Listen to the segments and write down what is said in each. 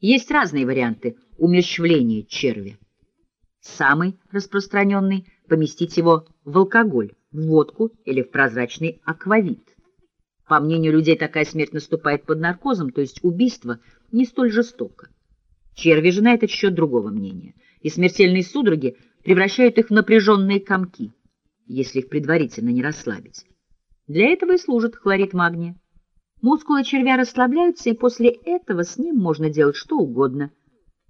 Есть разные варианты умерщвления червя. Самый распространенный — поместить его в алкоголь, в водку или в прозрачный аквавит. По мнению людей, такая смерть наступает под наркозом, то есть убийство не столь жестоко. Черви же на этот счет другого мнения, и смертельные судороги превращают их в напряженные комки, если их предварительно не расслабить. Для этого и служит хлорид магния. Мускулы червя расслабляются, и после этого с ним можно делать что угодно.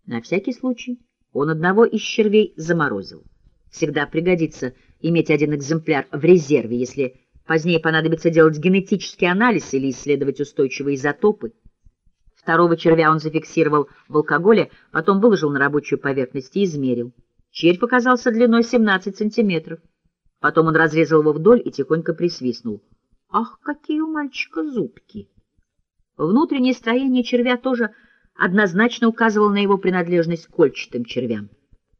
На всякий случай он одного из червей заморозил. Всегда пригодится иметь один экземпляр в резерве, если позднее понадобится делать генетический анализ или исследовать устойчивые изотопы. Второго червя он зафиксировал в алкоголе, потом выложил на рабочую поверхность и измерил. Червь показался длиной 17 сантиметров. Потом он разрезал его вдоль и тихонько присвистнул. Ах, какие у мальчика зубки! Внутреннее строение червя тоже однозначно указывало на его принадлежность к кольчатым червям.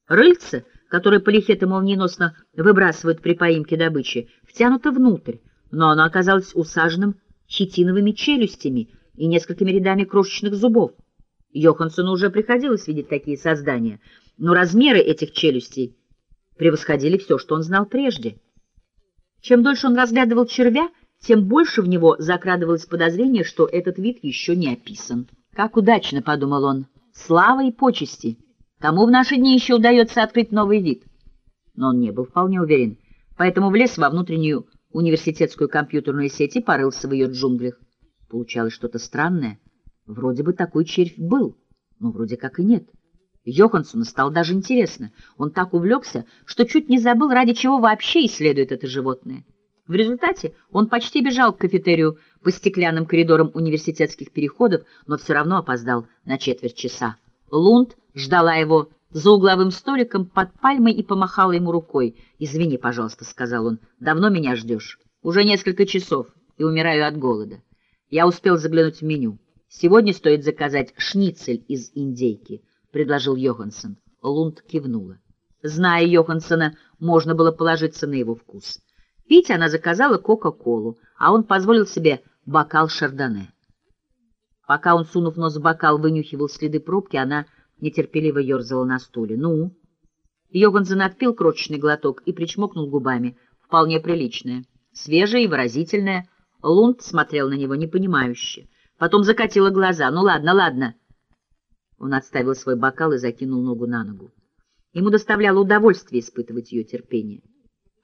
Рыльце, которое полихеты молниеносно выбрасывают при поимке добычи, втянуто внутрь, но оно оказалось усаженным хитиновыми челюстями и несколькими рядами крошечных зубов. Йоханссону уже приходилось видеть такие создания, но размеры этих челюстей превосходили все, что он знал прежде. Чем дольше он разглядывал червя, тем больше в него закрадывалось подозрение, что этот вид еще не описан. «Как удачно», — подумал он, — «слава и почести! Кому в наши дни еще удается открыть новый вид?» Но он не был вполне уверен, поэтому влез во внутреннюю университетскую компьютерную сеть и порылся в ее джунглях. Получалось что-то странное. Вроде бы такой червь был, но вроде как и нет. Йоханссону стало даже интересно. Он так увлекся, что чуть не забыл, ради чего вообще исследует это животное. В результате он почти бежал к кафетерию по стеклянным коридорам университетских переходов, но все равно опоздал на четверть часа. Лунд ждала его за угловым столиком под пальмой и помахала ему рукой. «Извини, пожалуйста», — сказал он, — «давно меня ждешь? Уже несколько часов и умираю от голода». Я успел заглянуть в меню. Сегодня стоит заказать шницель из индейки, — предложил Йоханссон. Лунд кивнула. Зная Йоханссона, можно было положиться на его вкус. Пить она заказала Кока-Колу, а он позволил себе бокал шардоне. Пока он, сунув нос в бокал, вынюхивал следы пробки, она нетерпеливо ерзала на стуле. «Ну?» Йогансон отпил крошечный глоток и причмокнул губами. Вполне приличное. Свежее и выразительное — Лунд смотрел на него непонимающе. Потом закатила глаза. «Ну ладно, ладно». Он отставил свой бокал и закинул ногу на ногу. Ему доставляло удовольствие испытывать ее терпение.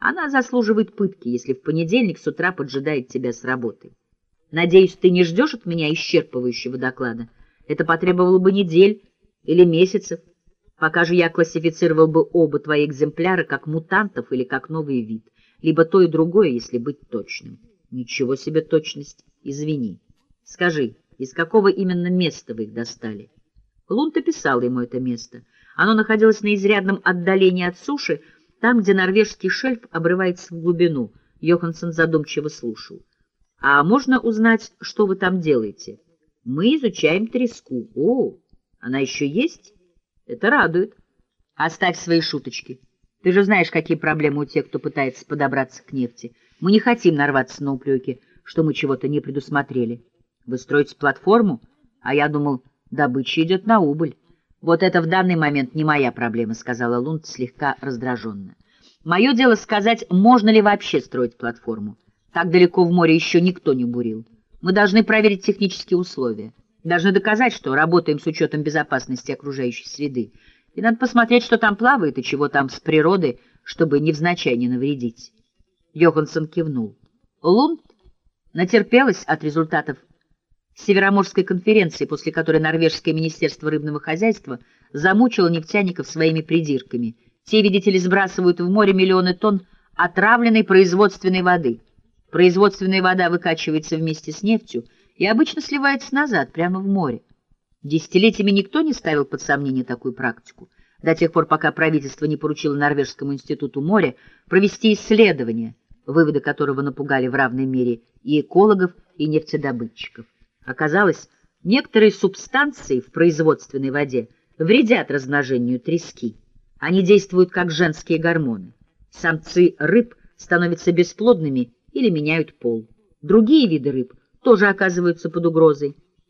Она заслуживает пытки, если в понедельник с утра поджидает тебя с работы. Надеюсь, ты не ждешь от меня исчерпывающего доклада. Это потребовало бы недель или месяцев, пока же я классифицировал бы оба твои экземпляра как мутантов или как новый вид, либо то и другое, если быть точным. Ничего себе точность. Извини. Скажи, из какого именно места вы их достали? Лунт описал ему это место. Оно находилось на изрядном отдалении от суши, там, где норвежский шельф обрывается в глубину. Йоханссон задумчиво слушал. А можно узнать, что вы там делаете? Мы изучаем треску. О, она еще есть? Это радует. Оставь свои шуточки. Ты же знаешь, какие проблемы у тех, кто пытается подобраться к нефти. Мы не хотим нарваться на упреки, что мы чего-то не предусмотрели. Вы строите платформу, а я думал, добыча идет на убыль. Вот это в данный момент не моя проблема, — сказала Лунд слегка раздраженно. Мое дело сказать, можно ли вообще строить платформу. Так далеко в море еще никто не бурил. Мы должны проверить технические условия. Должны доказать, что работаем с учетом безопасности окружающей среды. И надо посмотреть, что там плавает и чего там с природы, чтобы невзначай не навредить. Йоханссон кивнул. Лунд натерпелась от результатов Североморской конференции, после которой Норвежское министерство рыбного хозяйства замучило нефтяников своими придирками. Те, видите ли, сбрасывают в море миллионы тонн отравленной производственной воды. Производственная вода выкачивается вместе с нефтью и обычно сливается назад, прямо в море. Десятилетиями никто не ставил под сомнение такую практику, до тех пор, пока правительство не поручило Норвежскому институту моря провести исследование – выводы которого напугали в равной мере и экологов, и нефтедобытчиков. Оказалось, некоторые субстанции в производственной воде вредят размножению трески. Они действуют как женские гормоны. Самцы рыб становятся бесплодными или меняют пол. Другие виды рыб тоже оказываются под угрозой.